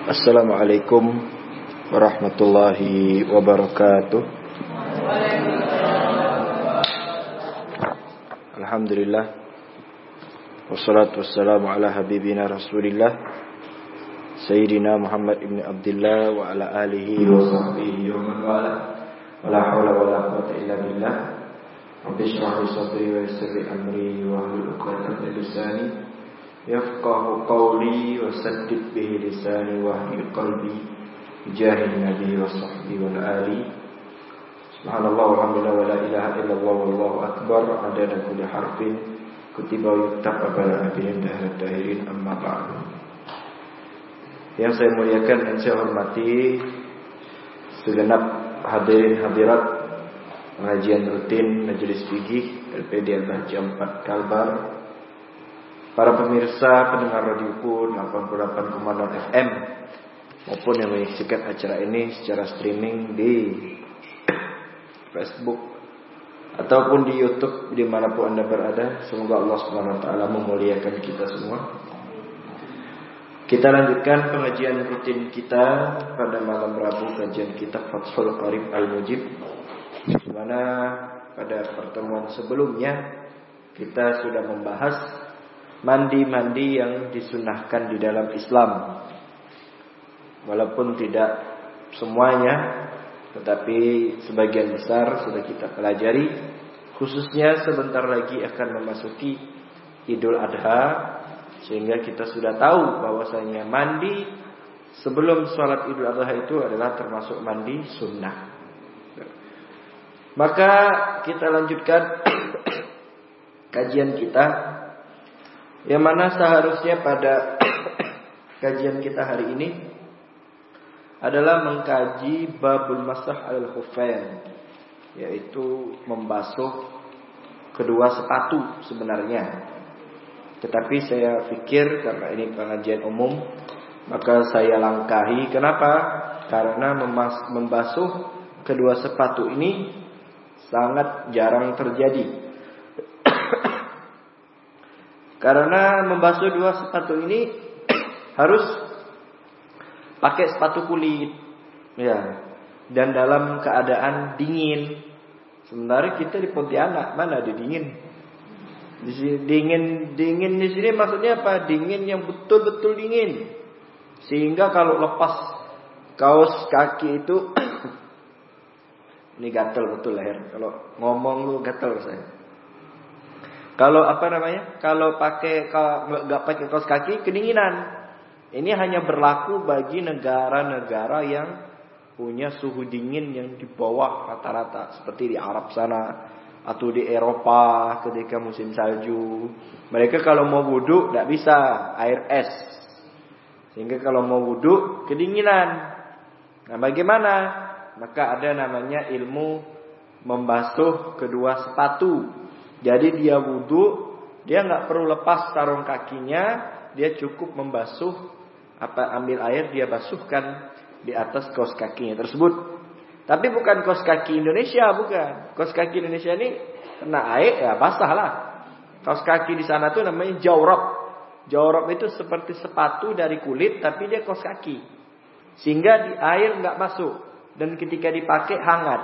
Assalamualaikum warahmatullahi wabarakatuh. Alhamdulillah. Wassalatu wassalamu ala habibina rasulillah Sayyidina Muhammad ibn Abdullah Wa ala alihi wa sahbihi wa man wala. Wa la hawla wa la quwata illa billah. Rabbi syrah li sadri wa yassir li amri Wa ahlul uqdatan min lisani Wa saddid bihi lisani wa ahli qalbi Jahil nabi wa sahbihi wa ali. Subhanallah walhamdulillah wa la ilaha illallah wallahu akbar adada kulli harfin. Kutiba yuktab abala nabiyin dahar dahirin amma ba'du. Yang saya muliakan dan saya hormati segenap hadirin hadirat pengajian rutin Majelis Fikih LPD Al-Bahji 4 Kalbar para pemirsa pendengar radioku 88,0 FM maupun yang menyaksikan acara ini secara streaming di Facebook ataupun di YouTube di mana pun anda berada. Semoga Allah Subhanahu Wa Taala memuliakan kita semua. Kita lanjutkan pengajian rutin kita pada malam Rabu kajian kitab Fathul Qarib Al Mujib. Di mana pada pertemuan sebelumnya kita sudah membahas mandi-mandi yang disunahkan di dalam Islam. Walaupun tidak semuanya tetapi sebagian besar sudah kita pelajari Khususnya sebentar lagi akan memasuki Idul Adha Sehingga kita sudah tahu bahwasanya mandi Sebelum sholat Idul Adha itu adalah termasuk mandi sunnah Maka kita lanjutkan Kajian kita Yang mana seharusnya pada Kajian kita hari ini adalah mengkaji babul masah al khufain yaitu membasuh kedua sepatu sebenarnya. Tetapi saya pikir karena ini pengajian umum maka saya langkahi kenapa? Karena membasuh kedua sepatu ini sangat jarang terjadi. Karena membasuh dua sepatu ini harus pakai sepatu kulit, ya, dan dalam keadaan dingin. Sementara kita di Pontianak mana ada dingin? Di sini, dingin dingin di sini maksudnya apa? Dingin yang betul-betul dingin. Sehingga kalau lepas kaos kaki itu ini gatel betul leher. Kalau ngomong lu gatel saya. Kalau apa namanya? Kalau pakai kalau nggak pakai kaos kaki kedinginan. Ini hanya berlaku bagi negara-negara yang punya suhu dingin yang di bawah rata-rata seperti di Arab sana atau di Eropa ketika musim salju. Mereka kalau mau wudhu tidak bisa air es. Sehingga kalau mau wudhu kedinginan. Nah bagaimana? Maka ada namanya ilmu membasuh kedua sepatu. Jadi dia wudhu, dia nggak perlu lepas sarung kakinya, dia cukup membasuh apa ambil air dia basuhkan di atas kaos kakinya tersebut. Tapi bukan kaos kaki Indonesia, bukan. Kaos kaki Indonesia ini kena air ya basah lah. Kaos kaki di sana tuh namanya jawrab. Jawrab itu seperti sepatu dari kulit tapi dia kaos kaki. Sehingga di air nggak masuk dan ketika dipakai hangat.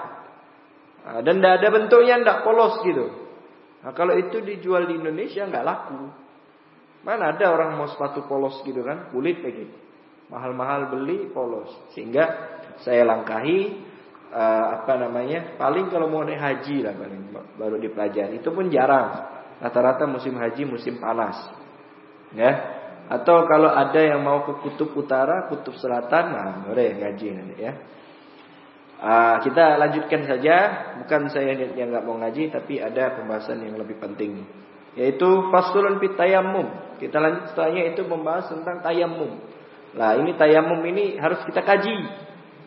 Nah, dan tidak ada bentuknya tidak polos gitu. Nah, kalau itu dijual di Indonesia nggak laku. Mana ada orang mau sepatu polos gitu kan, kulit lagi. Mahal-mahal beli polos. Sehingga saya langkahi uh, apa namanya? Paling kalau mau naik haji lah paling baru dipelajari. Itu pun jarang. Rata-rata musim haji musim panas. Ya. Atau kalau ada yang mau ke kutub utara, kutub selatan, nah boleh ngaji nanti ya. Uh, kita lanjutkan saja, bukan saya yang nggak mau ngaji, tapi ada pembahasan yang lebih penting, yaitu fasulun pitayamum. Kita lanjut setelahnya itu membahas tentang tayamum. Nah ini tayamum ini harus kita kaji.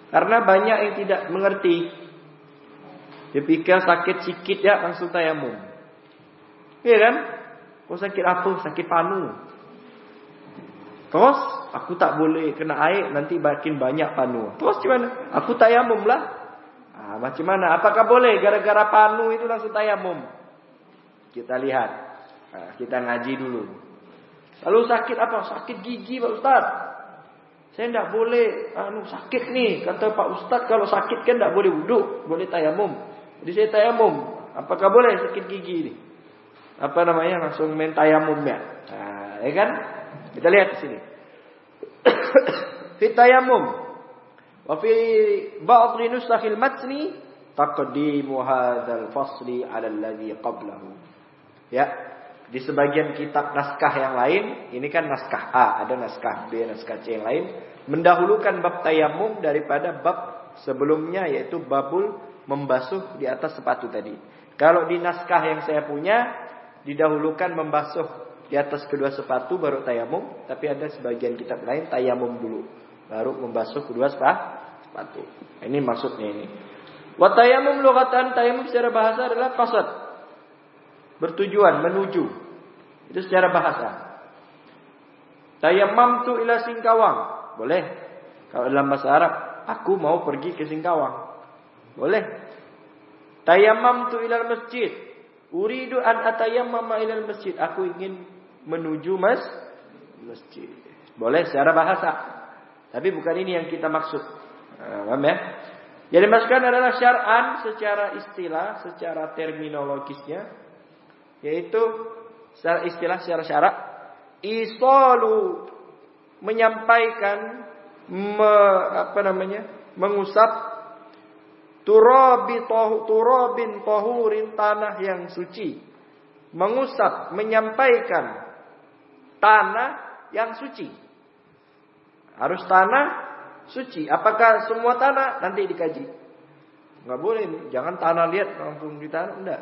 Karena banyak yang tidak mengerti. Dia pikir sakit sikit ya langsung tayamum. Iya kan? Kau sakit apa? Sakit panu. Terus aku tak boleh kena air nanti makin banyak panu. Terus gimana? Aku tayamum lah. Ah, macam mana? Apakah boleh gara-gara panu itu langsung tayamum? Kita lihat. Nah, kita ngaji dulu. Lalu sakit apa? Sakit gigi Pak Ustaz. Saya tidak boleh anu sakit nih kata Pak Ustadz kalau sakit kan tidak boleh wudhu, boleh tayamum. Jadi saya tayamum. Apakah boleh sakit gigi ini? Apa namanya langsung main tayamum ya? Nah, ya kan? Kita lihat di sini. Fit tayamum. Wa fi ba'd nusakhil matni taqdimu hadzal fasli 'ala alladhi qablahu. Ya, di sebagian kitab naskah yang lain, ini kan naskah A, ada naskah B, naskah C yang lain, mendahulukan bab tayamum daripada bab sebelumnya yaitu babul membasuh di atas sepatu tadi. Kalau di naskah yang saya punya didahulukan membasuh di atas kedua sepatu baru tayamum, tapi ada sebagian kitab lain tayamum dulu, baru membasuh kedua sepatu. Ini maksudnya ini. Wa tayamum lughatan tayamum secara bahasa adalah qasad, bertujuan menuju. Itu secara bahasa. tu ila Singkawang. Boleh. Kalau dalam bahasa Arab, aku mau pergi ke Singkawang. Boleh. tu ila masjid. Uridu an atayammama ila masjid. Aku ingin menuju mas masjid. Boleh secara bahasa. Tapi bukan ini yang kita maksud. Nah, paham ya? Jadi masukkan adalah syar'an secara istilah, secara terminologisnya yaitu secara istilah secara syarak isalu menyampaikan me, apa namanya mengusap turabi tohu, turabin tohurin tanah yang suci mengusap menyampaikan tanah yang suci harus tanah suci apakah semua tanah nanti dikaji nggak boleh jangan tanah lihat langsung di tanah enggak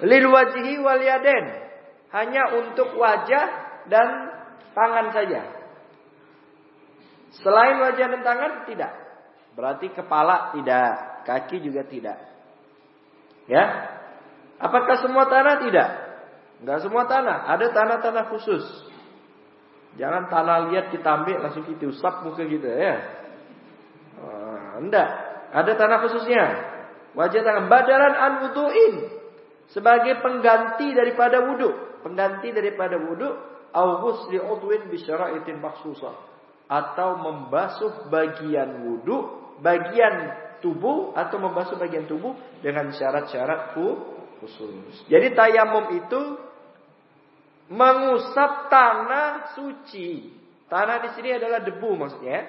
Lil wajhi wal yaden. Hanya untuk wajah dan tangan saja. Selain wajah dan tangan tidak. Berarti kepala tidak, kaki juga tidak. Ya. Apakah semua tanah tidak? Enggak semua tanah, ada tanah-tanah khusus. Jangan tanah lihat kita ambil langsung kita usap muka kita ya. Uh, enggak, ada tanah khususnya. Wajah tangan badalan an wudu'in sebagai pengganti daripada wudhu, pengganti daripada wudhu, au ghusli udwin bi makhsusah atau membasuh bagian wudhu, bagian tubuh atau membasuh bagian tubuh dengan syarat-syarat khusus. Jadi tayamum itu mengusap tanah suci. Tanah di sini adalah debu maksudnya.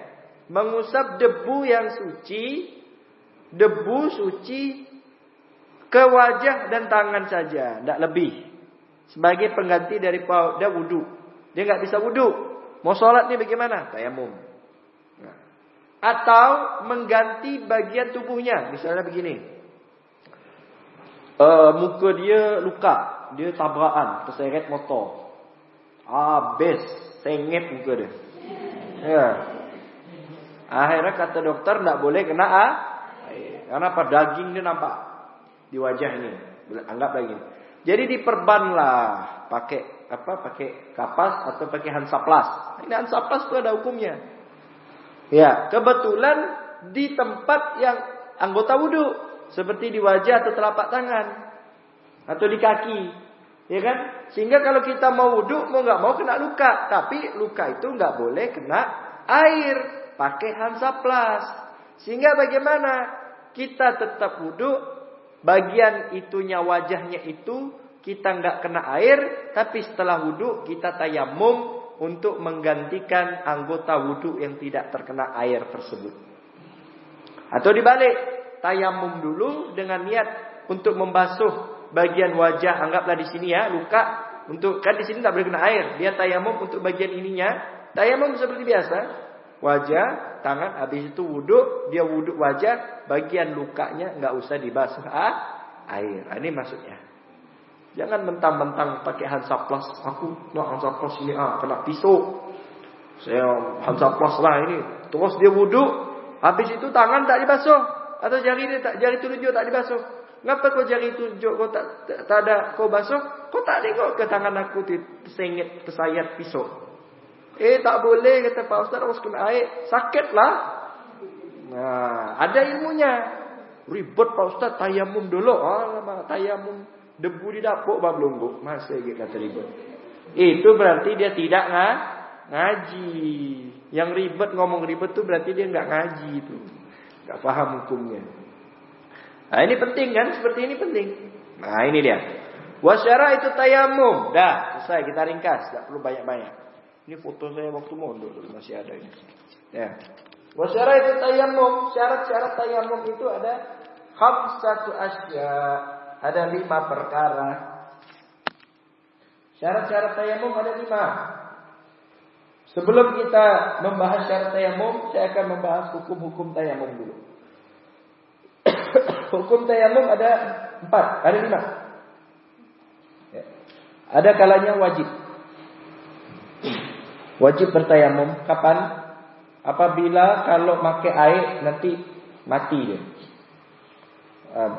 Mengusap debu yang suci, debu suci ke wajah dan tangan saja, tidak lebih. Sebagai pengganti dari pada wudhu. Dia nggak bisa wudhu. Mau sholat nih bagaimana? Tayamum. Nah. Atau mengganti bagian tubuhnya. Misalnya begini. Uh, muka dia luka. Dia tabrakan. Terseret motor. Habis. Sengit muka dia. Ya. Akhirnya kata dokter tidak boleh kena ah. Karena apa? Daging dia nampak di wajah ini. Anggap lagi. Jadi diperbanlah pakai apa? Pakai kapas atau pakai hansaplas. Ini hansaplas itu ada hukumnya. Ya, kebetulan di tempat yang anggota wudhu seperti di wajah atau telapak tangan atau di kaki, ya kan? Sehingga kalau kita mau wudhu mau nggak mau kena luka, tapi luka itu nggak boleh kena air, pakai hansaplas. Sehingga bagaimana? Kita tetap wudhu bagian itunya wajahnya itu kita nggak kena air, tapi setelah wudhu kita tayamum untuk menggantikan anggota wudhu yang tidak terkena air tersebut. Atau dibalik, tayamum dulu dengan niat untuk membasuh bagian wajah, anggaplah di sini ya luka, untuk kan di sini nggak boleh kena air, dia tayamum untuk bagian ininya, tayamum seperti biasa, wajah, tangan, habis itu wudhu, dia wudhu wajah, bagian lukanya nggak usah dibasuh ah, air. Nah, ini maksudnya. Jangan mentang-mentang pakai hansaplas. Aku nggak hansaplas ini ah kena pisau. Saya hansaplas lah ini. Terus dia wudhu, habis itu tangan tak dibasuh atau jari dia tak jari telunjuk tak dibasuh. Ngapa kau jari tunjuk kau tak, tak, tak ada kau basuh? Kau tak tengok ke tangan aku tersengit tersayat pisau. Eh tak boleh kata Pak Ustaz harus kena air. Sakitlah. Nah, ada ilmunya. Ribet Pak Ustaz tayamum dulu. Oh, tayamum debu di dapur bab lungguk. Masih gitu kata ribet. Itu berarti dia tidak nga, ngaji. Yang ribet ngomong ribet tuh berarti dia nggak ngaji itu, nggak paham hukumnya. Nah ini penting kan? Seperti ini penting. Nah ini dia. Wasyara itu tayamum. Dah selesai kita ringkas, nggak perlu banyak-banyak. Ini foto saya waktu mondok masih ada ini. Ya. Wasyara itu tayamum. Syarat-syarat tayamum itu ada khamsatu asya. Ada lima perkara. Syarat-syarat tayamum ada lima. Sebelum kita membahas syarat tayamum, saya akan membahas hukum-hukum tayamum dulu. Hukum tayamum ada empat, ada lima. Ya. Ada kalanya wajib. Wajib bertayamum. Kapan? Apabila kalau pakai air nanti mati dia. Um,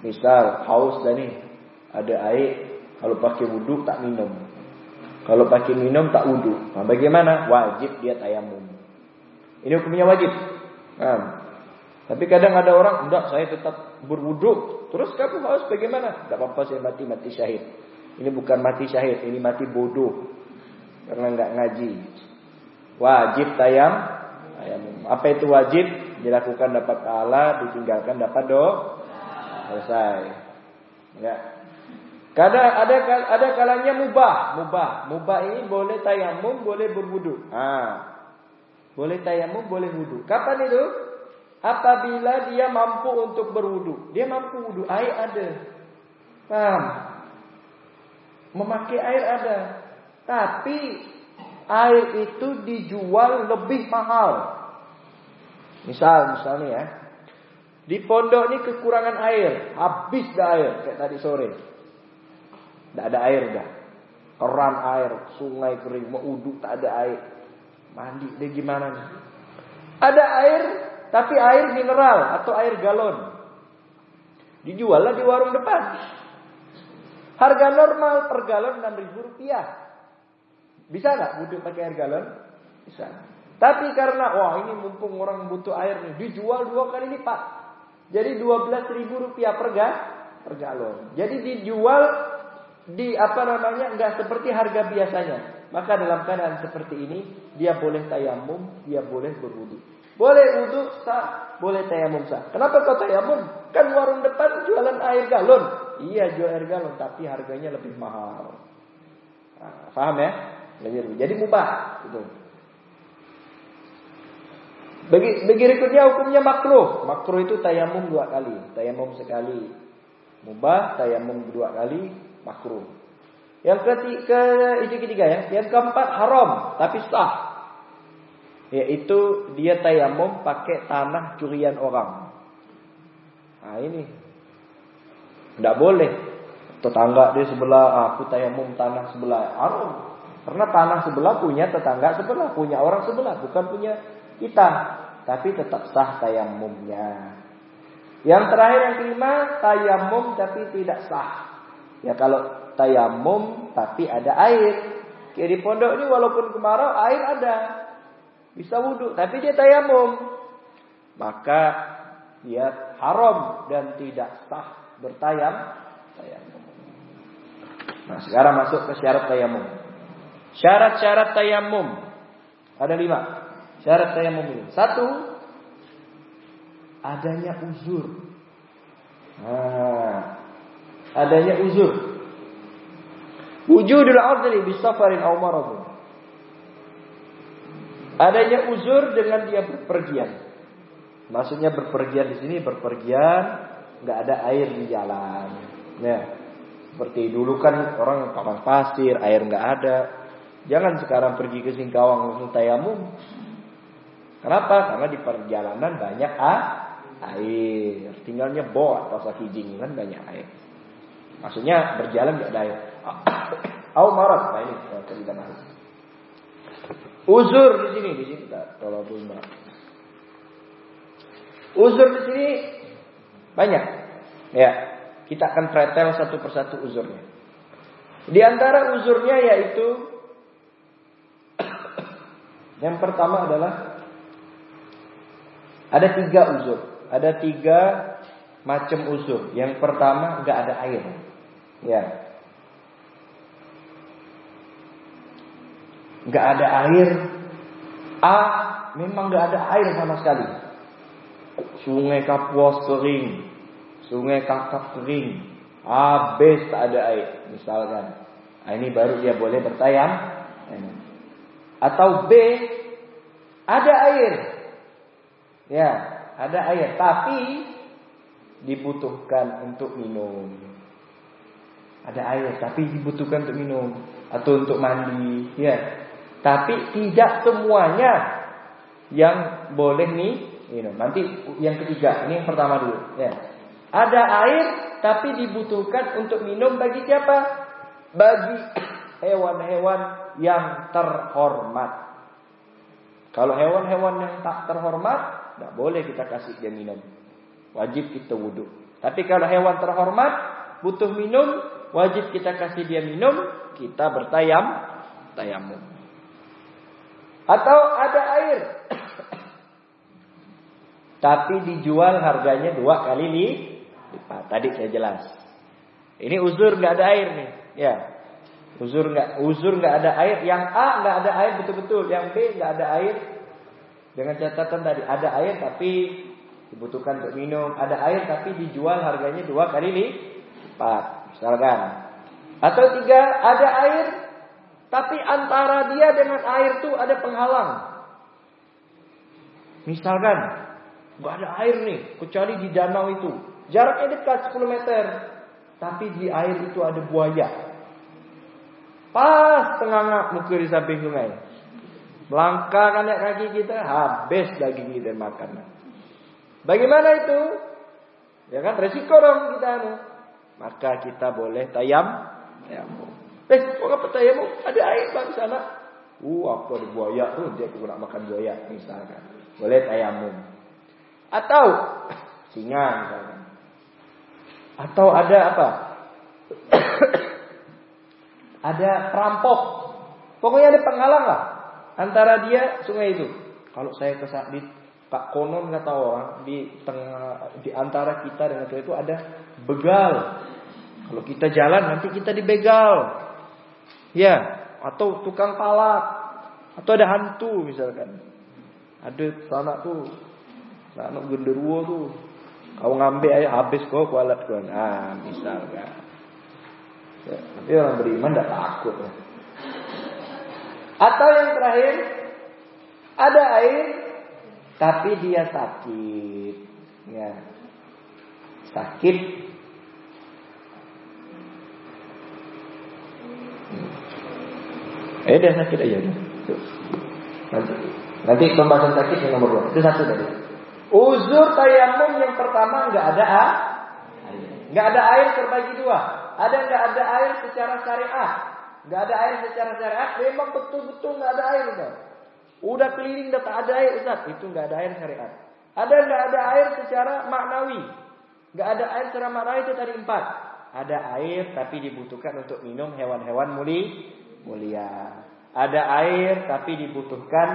misal haus dah ni, ada air, kalau pakai wudhu tak minum. Kalau pakai minum tak wudhu. Nah, bagaimana? Wajib dia tayamum. Ini hukumnya wajib. Tapi kadang ada orang, enggak saya tetap berwudhu. Terus kamu harus bagaimana? Tidak apa-apa saya mati, mati syahid. Ini bukan mati syahid, ini mati bodoh. Karena enggak ngaji. Wajib tayam. Apa itu wajib? Dilakukan dapat pahala, ditinggalkan dapat do. Selesai. Enggak. Kadang ada ada kalanya mubah, mubah. Mubah ini boleh tayamum, boleh berwudu. Ah. Boleh tayamum, boleh wudu. Kapan itu? Apabila dia mampu untuk berwudu. Dia mampu wudu, air ada. Paham? Memakai air ada. Tapi air itu dijual lebih mahal. Misal, misalnya ya. Di pondok ini kekurangan air, habis dah air kayak tadi sore. Tidak ada air dah. Keran air, sungai kering, mau uduk tak ada air. Mandi deh gimana? Ada air, tapi air mineral atau air galon. Dijual di warung depan. Harga normal per galon 6 ribu rupiah. Bisa nggak wudhu pakai air galon? Bisa. Tapi karena wah ini mumpung orang butuh air nih, dijual dua kali lipat. Jadi 12 ribu rupiah per, ga, per galon. Jadi dijual di apa namanya enggak seperti harga biasanya. Maka dalam keadaan seperti ini dia boleh tayamum, dia boleh berwudu. Boleh wudu sah, boleh tayamum sah. Kenapa kau tayamum? Kan warung depan jualan air galon. Iya jual air galon tapi harganya lebih mahal. Nah, paham ya? Jadi mubah itu. Bagi, bagi berikutnya hukumnya makruh. Makruh itu tayamum dua kali, tayamum sekali. Mubah, tayamum dua kali, makruh. Yang ketiga, itu ketiga ya. Yang keempat haram, tapi sah. Yaitu dia tayamum pakai tanah curian orang. Nah ini. Tidak boleh. Tetangga di sebelah, ah, aku tayamum tanah sebelah. Haram. Karena tanah sebelah punya tetangga sebelah. Punya orang sebelah. Bukan punya kita. Tapi tetap sah tayamumnya. Yang terakhir yang kelima, tayamum tapi tidak sah. Ya kalau tayamum tapi ada air. Di pondok ini walaupun kemarau air ada. Bisa wudhu tapi dia tayamum. Maka dia haram dan tidak sah bertayam tayamum. Nah sekarang masuk ke syarat tayamum. Syarat-syarat tayamum ada lima. Syarat tayamum ini satu adanya uzur. Nah, adanya uzur. Wujudul udhri bi safarin aw maradun. Adanya uzur dengan dia berpergian. Maksudnya berpergian di sini berpergian nggak ada air di jalan. Ya. Seperti dulu kan orang papan pasir, air nggak ada. Jangan sekarang pergi ke Singkawang langsung tayamum. Kenapa? Karena di perjalanan banyak ah, air. Tinggalnya bo atau sakijing kan banyak air. Maksudnya berjalan tidak ada air. Au marat. Nah ini cerita nahu. Uzur di sini, di sini Tolong dulu Uzur di sini banyak. Ya, kita akan pretel satu persatu uzurnya. Di antara uzurnya yaitu yang pertama adalah ada tiga uzur, ada tiga macam uzur. Yang pertama nggak ada air. Ya. Gak ada air A memang nggak ada air sama sekali. Sungai Kapuas kering, sungai Kakap kering, habis tak ada air, misalkan. Nah, ini baru dia boleh bertayam. Atau B ada air. Ya, ada air, tapi dibutuhkan untuk minum. Ada air, tapi dibutuhkan untuk minum atau untuk mandi, ya. Tapi tidak semuanya yang boleh nih minum. Nanti yang ketiga, ini yang pertama dulu, ya. Ada air tapi dibutuhkan untuk minum bagi siapa? Bagi hewan-hewan yang terhormat. Kalau hewan-hewan yang tak terhormat, tidak boleh kita kasih dia minum. Wajib kita wudhu. Tapi kalau hewan terhormat, butuh minum, wajib kita kasih dia minum, kita bertayam, tayamum. Atau ada air. Tapi dijual harganya dua kali lipat. Tadi saya jelas. Ini uzur nggak ada air nih. Ya, uzur nggak uzur nggak ada air. Yang A nggak ada air betul-betul. Yang B nggak ada air. Dengan catatan tadi ada air tapi dibutuhkan untuk minum. Ada air tapi dijual harganya dua kali lipat. Misalkan. Atau tiga ada air tapi antara dia dengan air itu ada penghalang. Misalkan nggak ada air nih, kecuali di danau itu. Jaraknya dekat 10 meter. Tapi di air itu ada buaya. Pas tengah muka di samping sungai. Melangkah kanak kaki kita, habis daging kita makan. Bagaimana itu? Ya kan resiko dong kita anu. Maka kita boleh tayam, tayamum. Eh, kok apa tayamum? Ada air bang sana. Uh, apa ada buaya tuh? Dia nak makan buaya misalkan. Boleh tayamum. Atau singa misalkan. Atau ada apa? ada perampok. Pokoknya ada penghalang lah antara dia sungai itu. Kalau saya ke di Pak Konon kata orang di tengah di antara kita dengan itu ada begal. Kalau kita jalan nanti kita dibegal. Ya, atau tukang palak atau ada hantu misalkan. Ada sana tuh, sana genderuwo tuh. Kau ngambil aja habis kau kualat kau. Ah, misalkan. Ya, tapi orang beriman tidak takut. Ya. Atau yang terakhir, ada air tapi dia sakit. Ya. Sakit. Eh, dia sakit aja. Nanti, nanti pembahasan sakit yang nomor dua. Itu satu tadi. Uzur tayamum yang pertama nggak ada air. Nggak ada air terbagi dua. Ada nggak ada air secara syariat? Nggak ada air secara syariat. Memang betul-betul nggak ada air Ustaz. Udah keliling udah tak ada air Ustaz. Itu nggak ada air syariat. Ada nggak ada air secara maknawi? Nggak ada air secara maknawi itu tadi empat. Ada air tapi dibutuhkan untuk minum hewan-hewan muli mulia. Ada air tapi dibutuhkan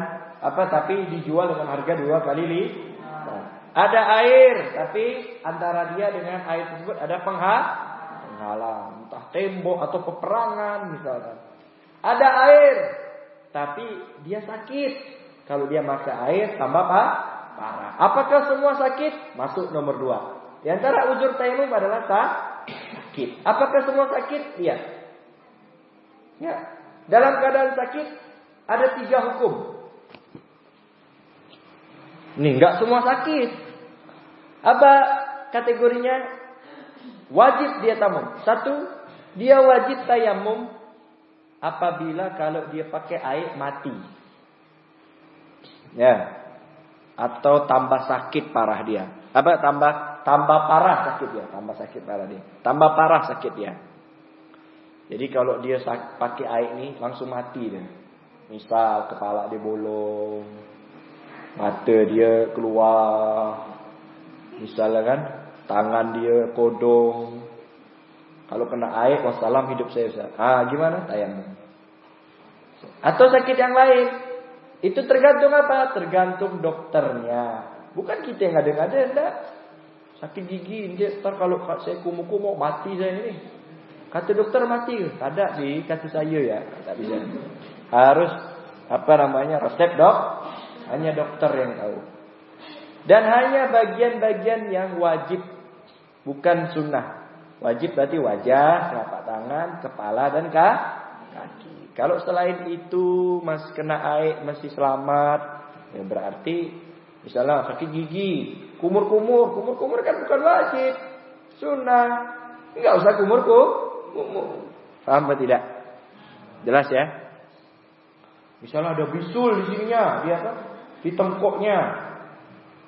apa tapi dijual dengan harga dua kali lipat. Ada air tapi antara dia dengan air tersebut ada pengha penghalang, entah tembok atau peperangan misalkan. Ada air, tapi dia sakit. Kalau dia makan air tambah apa? Parah. Apakah semua sakit? Masuk nomor dua. Di antara ujur tayamum adalah sakit. Apakah semua sakit? Iya. Ya. Dalam keadaan sakit ada tiga hukum. Nih, nggak semua sakit. Apa kategorinya? Wajib dia tamam. Satu, dia wajib tayamum apabila kalau dia pakai air mati. Ya. Atau tambah sakit parah dia. Apa tambah tambah parah sakit dia, tambah sakit parah dia. Tambah parah sakit dia. Jadi kalau dia pakai air ini langsung mati dia. Misal kepala dia bolong, mata dia keluar. Misalnya kan tangan dia kodong. Kalau kena air, wassalam hidup saya Ustaz. Ah, gimana? Tayamum. Atau sakit yang lain. Itu tergantung apa? Tergantung dokternya. Bukan kita yang ada-ada, enggak. Sakit gigi, dia ntar kalau saya kumuh-kumuh mati saya ini. Kata dokter mati, tidak sih, kata saya ya, tak bisa. Harus apa namanya resep dok, Hanya dokter yang tahu. Dan hanya bagian-bagian yang wajib, bukan sunnah. Wajib berarti wajah, telapak tangan, kepala dan kaki. Kalau selain itu masih kena air, masih selamat, ya berarti misalnya sakit gigi, kumur-kumur, kumur-kumur kan bukan wajib, sunnah. Enggak usah kumur-kumur. Paham atau tidak? Jelas ya? Misalnya ada bisul di sininya, dia apa? Di tengkoknya.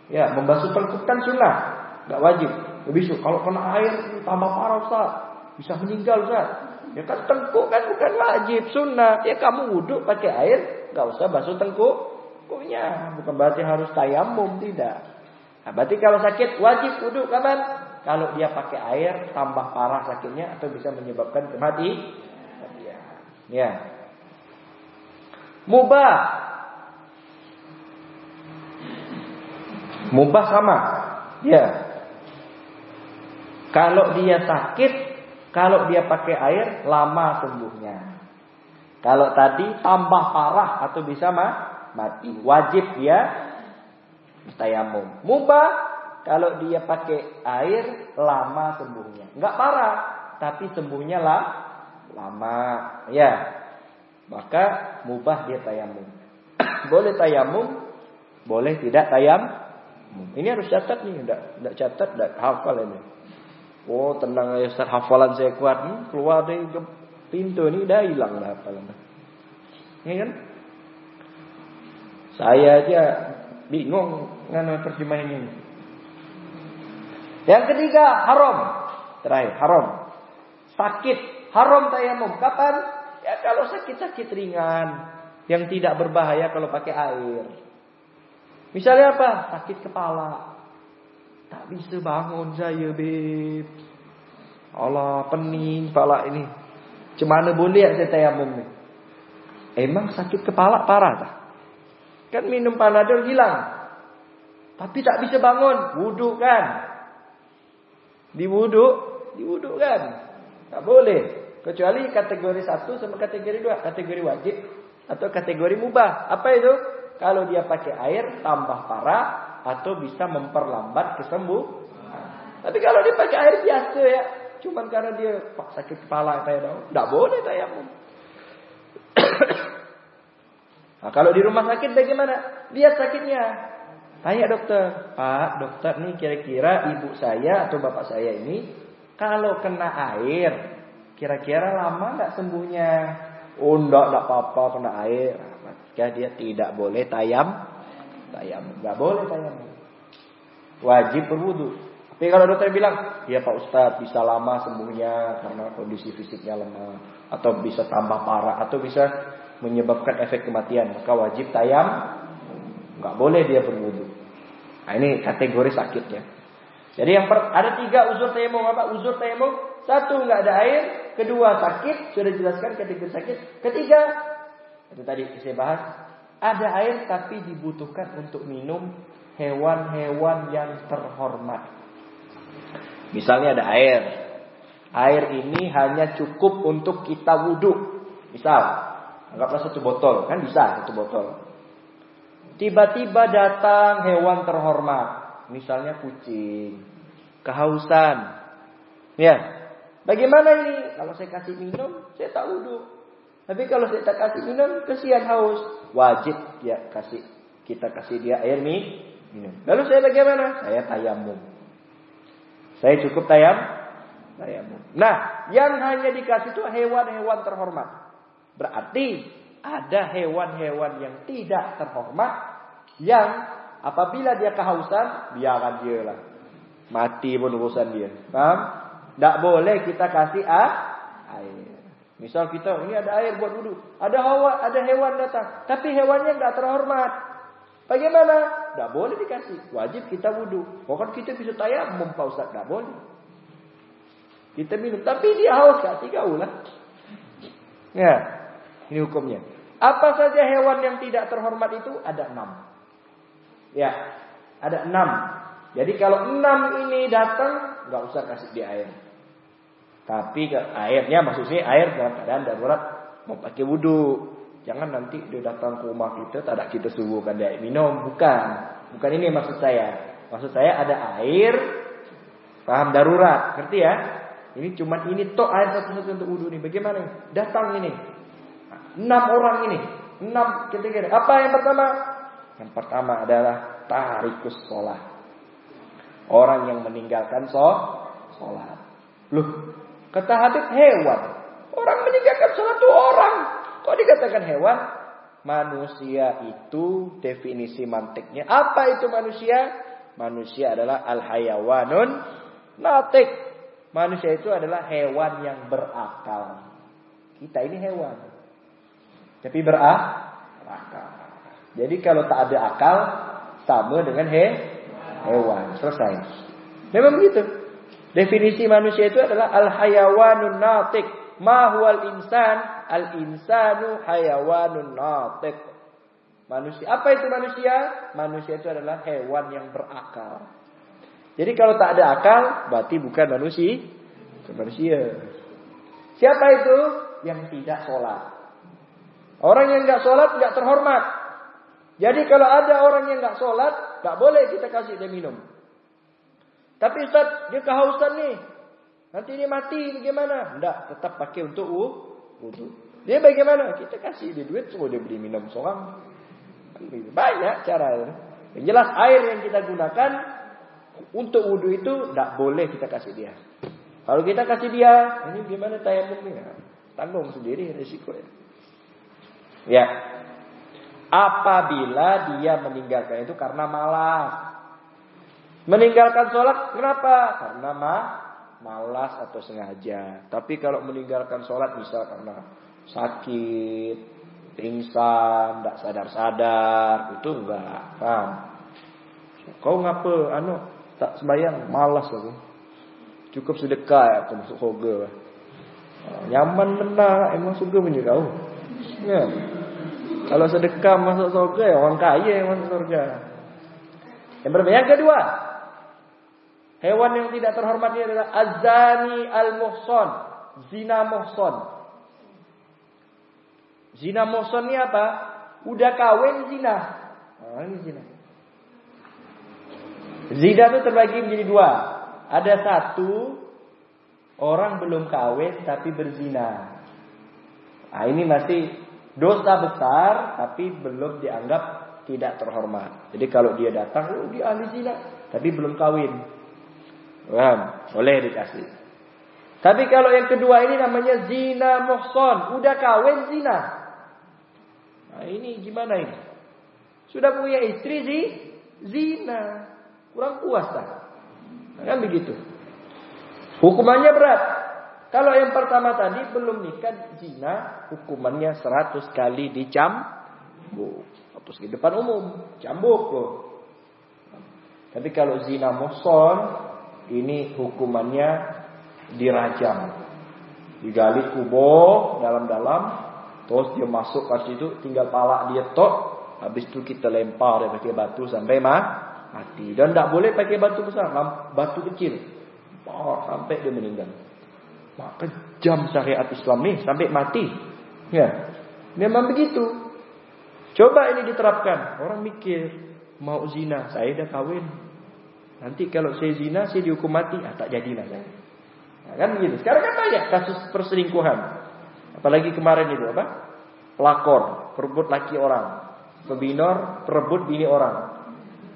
Ya, membasuh tengkuk kan sunnah, enggak wajib. Ya, bisul. Kalau kena air tambah parah Ustaz, bisa meninggal Ustaz. Ya kan tengkuk kan bukan wajib, sunnah. Ya kamu wudhu pakai air, enggak usah basuh tengkuk. Tengkuknya, bukan berarti harus tayamum, tidak. Nah, berarti kalau sakit wajib wudhu kapan? Kalau dia pakai air tambah parah sakitnya atau bisa menyebabkan kematian. Ya. Mubah. Mubah sama. Ya. Kalau dia sakit, kalau dia pakai air lama sembuhnya. Kalau tadi tambah parah atau bisa mah mati, wajib dia tayamum. Mubah kalau dia pakai air lama sembuhnya. Enggak parah, tapi sembuhnya lah lama. Ya. Maka mubah dia tayamum. boleh tayamum, boleh tidak tayam. Ini harus catat nih, enggak enggak catat, enggak hafal ini. Oh, tenang ya Ustaz, hafalan saya kuat. Hmm, keluar dari pintu ini udah hilang lah hafalan. Ya kan? Saya aja bingung dengan terjemah ini. Yang ketiga, haram. Terakhir, haram. Sakit Haram tayamum. Kapan? Ya kalau sakit-sakit ringan. Yang tidak berbahaya kalau pakai air. Misalnya apa? Sakit kepala. Tak bisa bangun saya, beb. Allah, pening kepala ini. Cemana boleh ya saya tayamum nih? Emang sakit kepala parah tak? Kan minum panadol hilang. Tapi tak bisa bangun. Wudhu kan? Diwudhu kan? Tak boleh. Kecuali kategori satu sama kategori dua. Kategori wajib atau kategori mubah. Apa itu? Kalau dia pakai air tambah parah atau bisa memperlambat kesembuhan. Tapi kalau dia pakai air biasa ya, cuman karena dia sakit kepala tahu, tidak boleh tayamum. nah, kalau di rumah sakit bagaimana? Lihat sakitnya. Tanya dokter, Pak, dokter nih kira-kira ibu saya atau bapak saya ini kalau kena air, kira-kira lama nggak sembuhnya? Oh, enggak, enggak apa-apa kena air. Maka dia tidak boleh tayam. Tayam, nggak boleh tayam. Wajib berwudu. Tapi kalau dokter bilang, ya Pak Ustadz bisa lama sembuhnya karena kondisi fisiknya lemah, atau bisa tambah parah, atau bisa menyebabkan efek kematian, maka wajib tayam. Nggak boleh dia berwudu. Nah ini kategori sakitnya. Jadi yang per, ada tiga uzur tayamum apa? Uzur tayamum satu nggak ada air, kedua sakit sudah dijelaskan ketika sakit, ketiga itu tadi saya bahas ada air tapi dibutuhkan untuk minum hewan-hewan yang terhormat. Misalnya ada air, air ini hanya cukup untuk kita wudhu. Misal, anggaplah satu botol, kan bisa satu botol. Tiba-tiba datang hewan terhormat misalnya kucing, kehausan. Ya. Bagaimana ini? Kalau saya kasih minum, saya tak wudhu. Tapi kalau saya tak kasih minum, kesian haus. Wajib ya kasih kita kasih dia air minum. Lalu saya bagaimana? Saya tayamum. Saya cukup tayam, tayamum. Nah, yang hanya dikasih itu hewan-hewan terhormat. Berarti ada hewan-hewan yang tidak terhormat yang Apabila dia kehausan, biarkan dia lah. Mati pun urusan dia. Paham? Tak boleh kita kasih ah, air. Misal kita, ini ada air buat wudhu. Ada hawa, ada hewan datang. Tapi hewannya nggak terhormat. Bagaimana? Tak boleh dikasih. Wajib kita wudhu. Bahkan kita bisa tayamum Pak. Tak boleh. Kita minum. Tapi dia haus kasih kau lah. Ya. Ini hukumnya. Apa saja hewan yang tidak terhormat itu? Ada enam. Ya, ada enam. Jadi kalau enam ini datang, nggak usah kasih dia air. Tapi ke airnya maksudnya air dalam keadaan darurat mau pakai wudhu. Jangan nanti dia datang ke rumah kita, ada kita suruhkan dia minum. Bukan. Bukan ini maksud saya. Maksud saya ada air, paham darurat. Ngerti ya? Ini cuma ini tok air satu-satu untuk wudhu ini. Bagaimana? Datang ini. Enam orang ini. Enam kira-kira. Apa yang pertama? Yang pertama adalah tarikus sholat. Orang yang meninggalkan sholat. Loh, kata Habib hewan. Orang meninggalkan sholat itu orang. Kok dikatakan hewan? Manusia itu definisi mantiknya. Apa itu manusia? Manusia adalah al-hayawanun natik. Manusia itu adalah hewan yang berakal. Kita ini hewan. Tapi berakal. Jadi kalau tak ada akal, sama dengan he, hewan. Selesai. Memang begitu. Definisi manusia itu adalah al-hayawanun natik. Ma huwal insan? Al-insanu hayawanun natik. Manusia. Apa itu manusia? Manusia itu adalah hewan yang berakal. Jadi kalau tak ada akal, berarti bukan manusia. Manusia. Siapa itu? Yang tidak sholat. Orang yang nggak sholat nggak terhormat. Jadi kalau ada orang yang nggak sholat, nggak boleh kita kasih dia minum. Tapi Ustaz, dia kehausan nih. Nanti dia mati bagaimana? Enggak, tetap pakai untuk wudhu. Dia bagaimana? Kita kasih dia duit, suruh dia beli minum seorang. Banyak cara. Yang jelas air yang kita gunakan untuk wudhu itu tidak boleh kita kasih dia. Kalau kita kasih dia, ini gimana tayamumnya? Tanggung sendiri risiko ya. Apabila dia meninggalkan itu karena malas. Meninggalkan sholat kenapa? Karena ma malas atau sengaja. Tapi kalau meninggalkan sholat bisa karena sakit, pingsan, tidak sadar-sadar, itu enggak. Paham? Kau ngapa? Anu, tak sembahyang, malas aku. Cukup sedekah ya aku masuk. Ah, nyaman benar emang surga punya kau. Ya. Kalau sedekah masuk surga ya orang kaya yang masuk surga. Yang berbeda yang kedua, hewan yang tidak terhormat ini adalah azani al-muhson, zina muhson. Zina muhson ini apa? Udah kawin zina. Nah, ini zina. Zina itu terbagi menjadi dua. Ada satu orang belum kawin tapi berzina. Nah, ini masih dosa besar tapi belum dianggap tidak terhormat. Jadi kalau dia datang, oh, dia ahli zina tapi belum kawin. Wah, boleh dikasih. Tapi kalau yang kedua ini namanya zina muhson, udah kawin zina. Nah, ini gimana ini? Sudah punya istri sih, zina. Kurang puas tak? Kan begitu. Hukumannya berat. Kalau yang pertama tadi belum nikah zina, hukumannya 100 kali dicambuk. Hapus di depan umum, cambuk loh. Tapi kalau zina muson, ini hukumannya dirajam. Digali kubur dalam-dalam, terus dia masuk ke situ, tinggal palak dia tok, habis itu kita lempar dia pakai batu sampai mah mati. Dan tidak boleh pakai batu besar, batu kecil. Oh, sampai dia meninggal. Maka jam syariat Islam nih sampai mati. Ya, memang begitu. Coba ini diterapkan. Orang mikir mau zina, saya dah kawin. Nanti kalau saya zina, saya dihukum mati. Ah, tak jadilah saya. Nah, kan begitu. Sekarang kan banyak kasus perselingkuhan. Apalagi kemarin itu apa? Pelakor, perebut laki orang. Pebinor, perebut bini orang.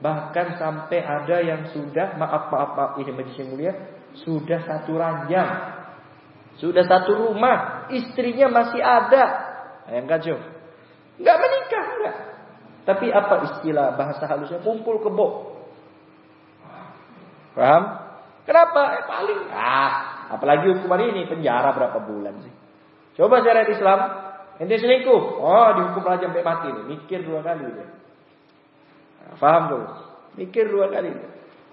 Bahkan sampai ada yang sudah maaf maaf maaf ini majlis yang mulia sudah satu ranjang, sudah satu rumah, istrinya masih ada. Bayangkan cuy, nggak menikah enggak. Tapi apa istilah bahasa halusnya kumpul kebo. Paham? Kenapa? Eh, paling ah, apalagi hukuman ini penjara berapa bulan sih? Coba syariat Islam, ente selingkuh, oh dihukum raja sampai mati nih, mikir dua kali deh. Faham tuh? Mikir dua kali.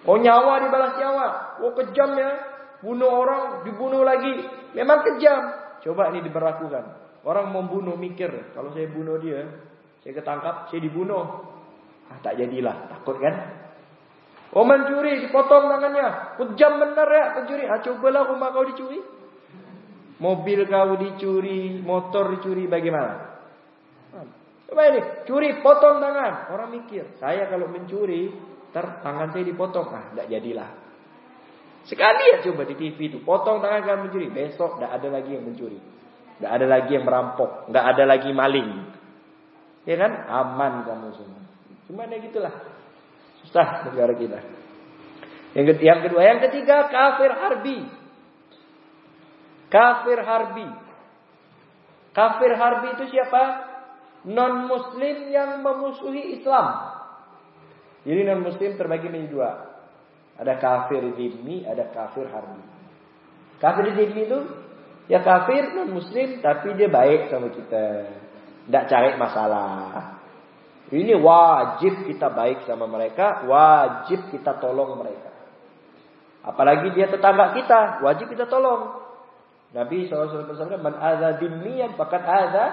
Oh nyawa dibalas nyawa. Oh kejam ya. Bunuh orang, dibunuh lagi. Memang kejam. Coba ini diberlakukan. Orang mau bunuh mikir. Kalau saya bunuh dia, saya ketangkap, saya dibunuh. Ah, tak jadilah. Takut kan? Oh mencuri, dipotong tangannya. Kejam benar ya pencuri. Ah, cobalah rumah kau dicuri. Mobil kau dicuri, motor dicuri, bagaimana? Coba ini, curi potong tangan. Orang mikir, saya kalau mencuri, ter tangan saya dipotong. Ah, enggak jadilah. Sekali ya coba di TV itu, potong tangan kalian mencuri. Besok enggak ada lagi yang mencuri. Enggak ada lagi yang merampok, enggak ada lagi maling. Ya kan? Aman kamu semua. Cuma ya gitulah. Susah negara kita. Yang, yang kedua, yang ketiga kafir harbi. Kafir harbi. Kafir harbi itu siapa? Non muslim yang memusuhi Islam. Jadi non muslim terbagi menjadi dua. Ada kafir dhimmi, ada kafir harbi. Kafir dhimmi itu ya kafir non muslim tapi dia baik sama kita. Tidak cari masalah. Ini wajib kita baik sama mereka, wajib kita tolong mereka. Apalagi dia tetangga kita, wajib kita tolong. Nabi SAW bersabda, "Man adza dhimmiyan faqad adza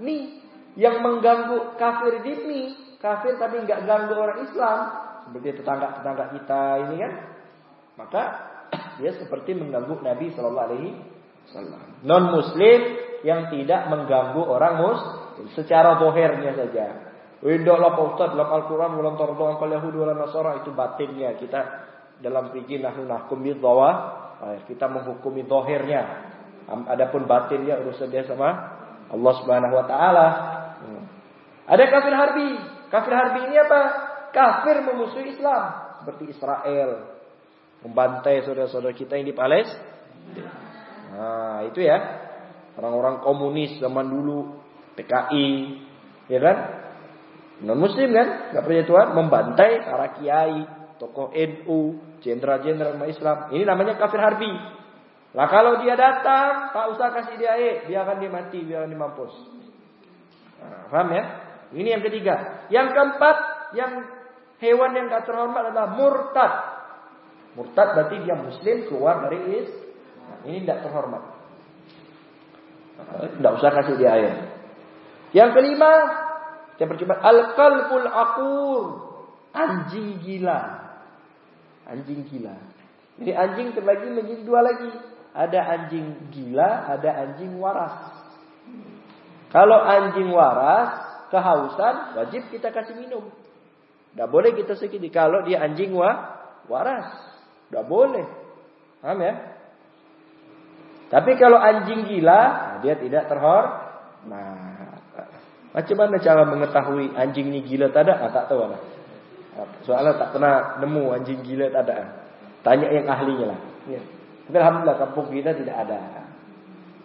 ni." Yang mengganggu kafir dhimmi, kafir tapi nggak ganggu orang Islam, seperti tetangga-tetangga kita ini kan, maka dia seperti mengganggu Nabi Shallallahu Alaihi Wasallam. Non Muslim yang tidak mengganggu orang Muslim secara bohernya saja. Widaklah Pak Ustaz dalam Al-Quran Walam tardu angkal Yahudi Nasara Itu batinnya Kita dalam fikih nahnu nahkum bidhawa kita menghukumi zahirnya. Adapun batinnya urusan dia sama Allah Subhanahu wa taala. Hmm. Ada kafir harbi. Kafir harbi ini apa? Kafir memusuhi Islam seperti Israel membantai saudara-saudara kita yang di Palestina. Nah, itu ya. Orang-orang komunis zaman dulu PKI, ya kan? Non muslim kan? Gak percaya Tuhan membantai para kiai, tokoh NU, jenderal-jenderal Islam. Ini namanya kafir harbi. Lah kalau dia datang, tak usah kasih dia biarkan dia mati, biarkan dia mampus. Nah, paham ya? Ini yang ketiga. Yang keempat, yang hewan yang tak terhormat adalah murtad. Murtad berarti dia muslim keluar dari Islam. Nah, ini tidak terhormat. Tidak usah kasih dia air. Yang kelima, yang percuma al-qalbul akur. Anjing gila. Anjing gila. Jadi anjing terbagi menjadi dua lagi. Ada anjing gila, ada anjing waras. Kalau anjing waras, kehausan, wajib kita kasih minum. Tidak boleh kita sakiti. Kalau dia anjing wa, waras. Tidak boleh. Paham ya? Tapi kalau anjing gila, dia tidak terhor. Nah, macam mana cara mengetahui anjing ini gila tak ada? Ah, tak tahu lah. Soalnya tak pernah nemu anjing gila tak ada. Tanya yang ahlinya lah. Ya. Tapi alhamdulillah kampung kita tidak ada.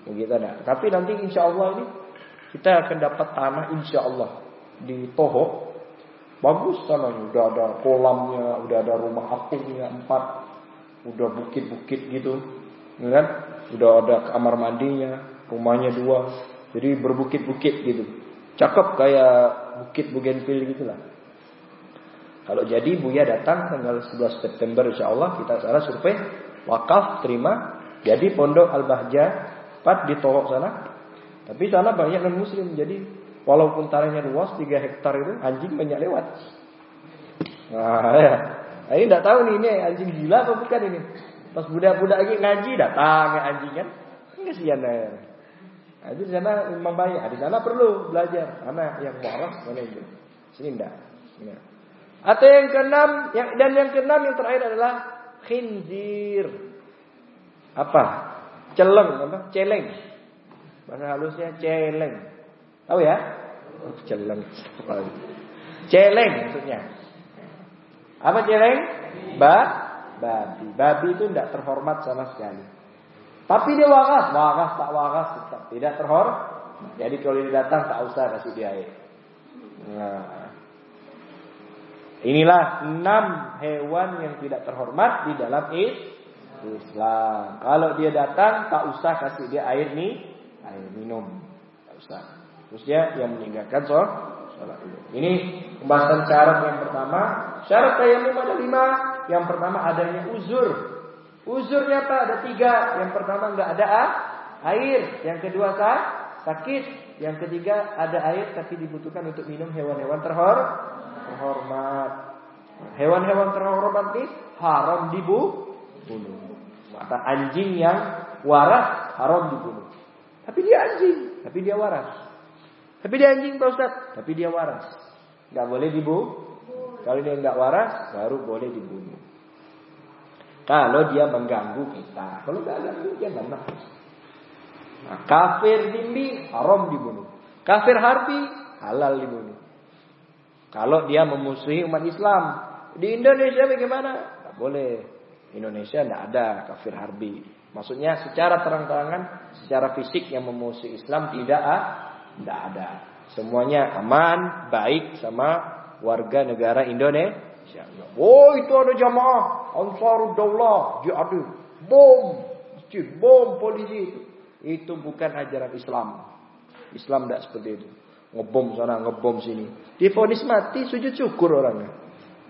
Begitu ada. Tapi nanti insya Allah ini kita akan dapat tanah insya Allah di Toho. Bagus sana udah ada kolamnya, udah ada rumah apungnya empat, udah bukit-bukit gitu, ya kan? Udah ada kamar mandinya, rumahnya dua, jadi berbukit-bukit gitu. Cakep kayak bukit Bougainville gitulah. Kalau jadi Buya datang tanggal 11 September insya Allah kita salah survei wakaf terima jadi pondok Al Bahja 4 di Tolok sana. Tapi sana banyak non muslim jadi walaupun tanahnya luas 3 hektar itu anjing banyak lewat. Nah, ya. Nah, ini tidak tahu nih ini anjing gila atau bukan ini. Pas budak-budak lagi ngaji datang ya anjing kan. Kasihan ya. Nah, di sana memang banyak. Di sana perlu belajar. Mana yang waras, mana itu. Sini enggak. Atau yang keenam, yang dan yang keenam yang terakhir adalah khinzir. Apa? Celeng, apa? Celeng. Bahasa halusnya celeng. Tahu ya? Oh, celeng. Celeng maksudnya. Apa celeng? Ba babi. Babi itu tidak terhormat sama sekali. Tapi dia waras, waras tak waras tetap tidak terhormat. Jadi kalau dia datang tak usah kasih dia air. Nah, Inilah enam hewan yang tidak terhormat di dalam Islam. Kalau dia datang, tak usah kasih dia air nih, air minum, tak usah. Dia yang meninggalkan sholat dulu. Ini pembahasan syarat yang pertama. Syarat tayamum ada lima. Yang pertama adanya uzur. Uzurnya apa? Ada tiga. Yang pertama nggak ada air. Yang kedua sah, sakit. Yang ketiga ada air tapi dibutuhkan untuk minum hewan-hewan terhormat terhormat. Hewan-hewan terhormat ini haram dibunuh. Maka anjing yang waras haram dibunuh. Tapi dia anjing, tapi dia waras. Tapi dia anjing Pak Ustaz. Tapi dia waras. Nggak boleh dibunuh. Kalau dia nggak waras, baru boleh dibunuh. Kalau dia mengganggu kita. Kalau nggak ganggu, jangan nafas. Nah, kafir dimbi, haram dibunuh. Kafir harbi, halal dibunuh. Kalau dia memusuhi umat Islam. Di Indonesia bagaimana? Tidak boleh. Indonesia tidak ada kafir harbi. Maksudnya secara terang-terangan, secara fisik yang memusuhi Islam tidak tidak ada. Semuanya aman, baik sama warga negara Indonesia. Oh itu ada jamaah Ansaruddaullah, jihad, bom, masjid, bom polisi itu. Itu bukan ajaran Islam. Islam tidak seperti itu. Ngebom sana, ngebom sini. Difonis mati, sujud syukur orangnya.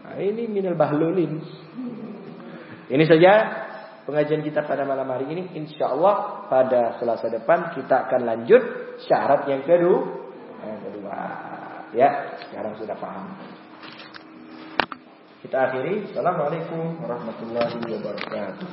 Nah, ini minal bahlulin. Ini saja pengajian kita pada malam hari ini. Insya Allah pada selasa depan kita akan lanjut syarat yang kedua. Yang kedua. Ya, sekarang sudah paham. Kita akhiri. Assalamualaikum warahmatullahi wabarakatuh.